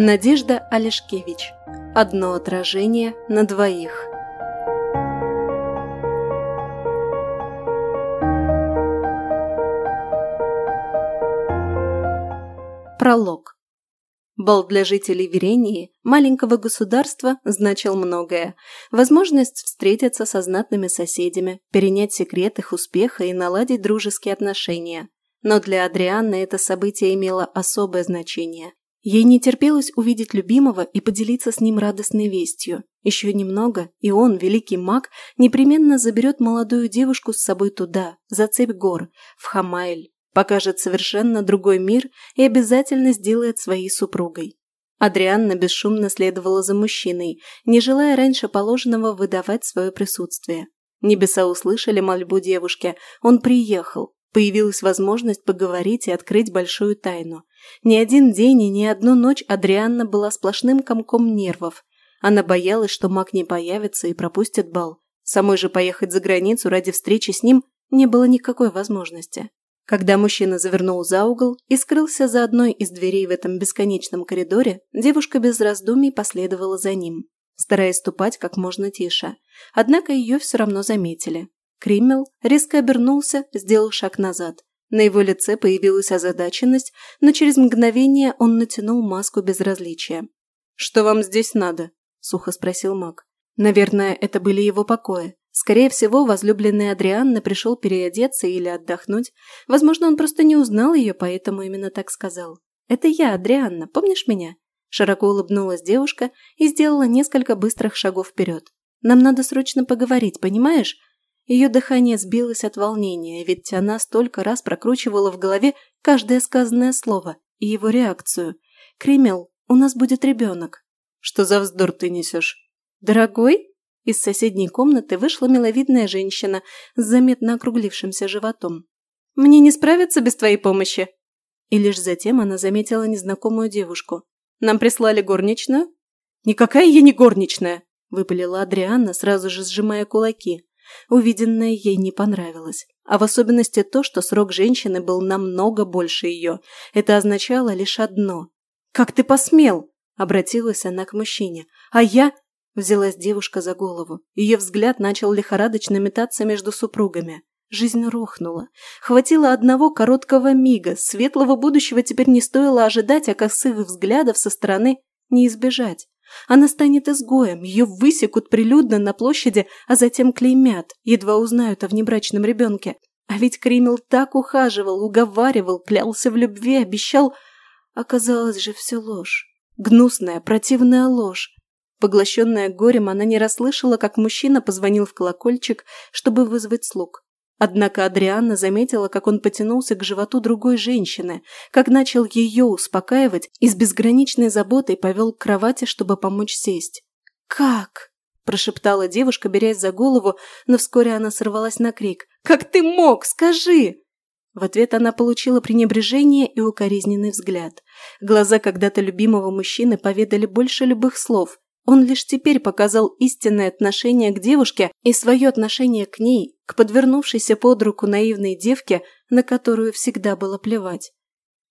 Надежда Олешкевич. Одно отражение на двоих. Пролог. Бал для жителей Верении, маленького государства, значил многое. Возможность встретиться со знатными соседями, перенять секрет их успеха и наладить дружеские отношения. Но для Адрианны это событие имело особое значение. Ей не терпелось увидеть любимого и поделиться с ним радостной вестью. Еще немного, и он, великий маг, непременно заберет молодую девушку с собой туда, за цепь гор, в Хамайль, покажет совершенно другой мир и обязательно сделает своей супругой. Адрианна бесшумно следовала за мужчиной, не желая раньше положенного выдавать свое присутствие. Небеса услышали мольбу девушки. Он приехал, Появилась возможность поговорить и открыть большую тайну. Ни один день и ни одну ночь Адрианна была сплошным комком нервов. Она боялась, что маг не появится и пропустит бал. Самой же поехать за границу ради встречи с ним не было никакой возможности. Когда мужчина завернул за угол и скрылся за одной из дверей в этом бесконечном коридоре, девушка без раздумий последовала за ним, стараясь ступать как можно тише. Однако ее все равно заметили. Креммел резко обернулся, сделал шаг назад. На его лице появилась озадаченность, но через мгновение он натянул маску безразличия. «Что вам здесь надо?» – сухо спросил маг. Наверное, это были его покои. Скорее всего, возлюбленный Адрианна пришел переодеться или отдохнуть. Возможно, он просто не узнал ее, поэтому именно так сказал. «Это я, Адрианна, помнишь меня?» Широко улыбнулась девушка и сделала несколько быстрых шагов вперед. «Нам надо срочно поговорить, понимаешь? Ее дыхание сбилось от волнения, ведь она столько раз прокручивала в голове каждое сказанное слово и его реакцию. «Кремел, у нас будет ребенок». «Что за вздор ты несешь?» «Дорогой?» Из соседней комнаты вышла миловидная женщина с заметно округлившимся животом. «Мне не справиться без твоей помощи!» И лишь затем она заметила незнакомую девушку. «Нам прислали горничную?» «Никакая я не горничная!» – выпалила Адриана, сразу же сжимая кулаки. Увиденное ей не понравилось. А в особенности то, что срок женщины был намного больше ее. Это означало лишь одно. «Как ты посмел?» – обратилась она к мужчине. «А я...» – взялась девушка за голову. Ее взгляд начал лихорадочно метаться между супругами. Жизнь рухнула. Хватило одного короткого мига. Светлого будущего теперь не стоило ожидать, а косых взглядов со стороны не избежать. Она станет изгоем, ее высекут прилюдно на площади, а затем клеймят, едва узнают о внебрачном ребенке. А ведь Кримел так ухаживал, уговаривал, клялся в любви, обещал. Оказалось же все ложь. Гнусная, противная ложь. Поглощенная горем, она не расслышала, как мужчина позвонил в колокольчик, чтобы вызвать слуг. Однако Адрианна заметила, как он потянулся к животу другой женщины, как начал ее успокаивать и с безграничной заботой повел к кровати, чтобы помочь сесть. «Как?» – прошептала девушка, берясь за голову, но вскоре она сорвалась на крик. «Как ты мог? Скажи!» В ответ она получила пренебрежение и укоризненный взгляд. Глаза когда-то любимого мужчины поведали больше любых слов. Он лишь теперь показал истинное отношение к девушке и свое отношение к ней, к подвернувшейся под руку наивной девке, на которую всегда было плевать.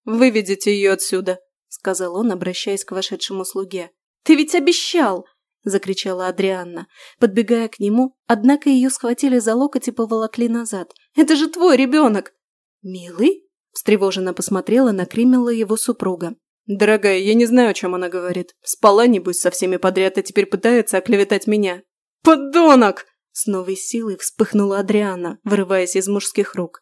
«Выведите ее отсюда», — сказал он, обращаясь к вошедшему слуге. «Ты ведь обещал!» — закричала Адрианна, подбегая к нему, однако ее схватили за локоть и поволокли назад. «Это же твой ребенок!» «Милый?» — встревоженно посмотрела на Кримела его супруга. «Дорогая, я не знаю, о чем она говорит. Спала, небось, со всеми подряд, а теперь пытается оклеветать меня». «Подонок!» С новой силой вспыхнула Адриана, вырываясь из мужских рук.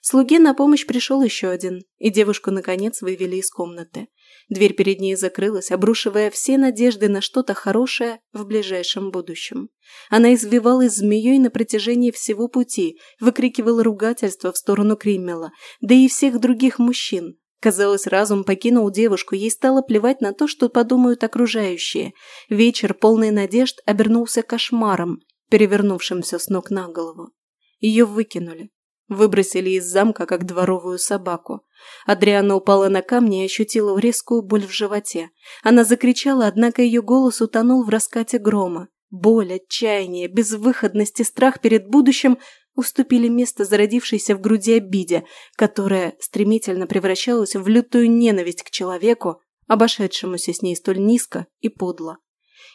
Слуге на помощь пришел еще один, и девушку, наконец, вывели из комнаты. Дверь перед ней закрылась, обрушивая все надежды на что-то хорошее в ближайшем будущем. Она извивалась змеей на протяжении всего пути, выкрикивала ругательство в сторону Криммела, да и всех других мужчин. Казалось, разум покинул девушку, ей стало плевать на то, что подумают окружающие. Вечер, полный надежд, обернулся кошмаром, перевернувшимся с ног на голову. Ее выкинули. Выбросили из замка, как дворовую собаку. Адриана упала на камни и ощутила резкую боль в животе. Она закричала, однако ее голос утонул в раскате грома. Боль, отчаяние, безвыходность и страх перед будущим уступили место зародившейся в груди обиде, которая стремительно превращалась в лютую ненависть к человеку, обошедшемуся с ней столь низко и подло.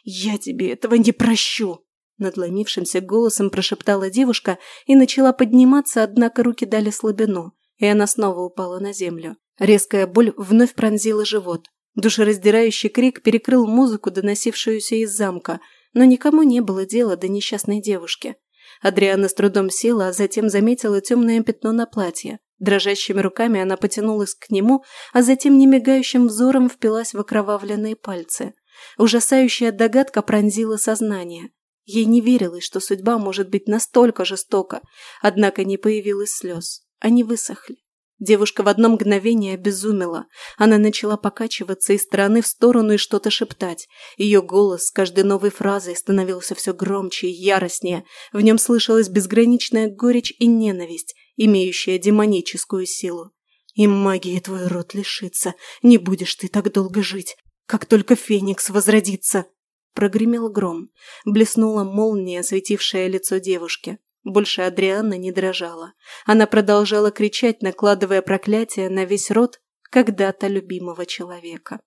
«Я тебе этого не прощу!» Надломившимся голосом прошептала девушка и начала подниматься, однако руки дали слабину, и она снова упала на землю. Резкая боль вновь пронзила живот. Душераздирающий крик перекрыл музыку, доносившуюся из замка, но никому не было дела до несчастной девушки. Адриана с трудом села, а затем заметила темное пятно на платье. Дрожащими руками она потянулась к нему, а затем немигающим взором впилась в окровавленные пальцы. Ужасающая догадка пронзила сознание. Ей не верилось, что судьба может быть настолько жестока, однако не появилось слез, они высохли. Девушка в одно мгновение обезумела. Она начала покачиваться из стороны в сторону и что-то шептать. Ее голос с каждой новой фразой становился все громче и яростнее. В нем слышалась безграничная горечь и ненависть, имеющая демоническую силу. «И магии твой рот лишится. Не будешь ты так долго жить, как только Феникс возродится!» Прогремел гром. Блеснула молния, осветившая лицо девушки. Больше Адрианна не дрожала. Она продолжала кричать, накладывая проклятие на весь род когда-то любимого человека.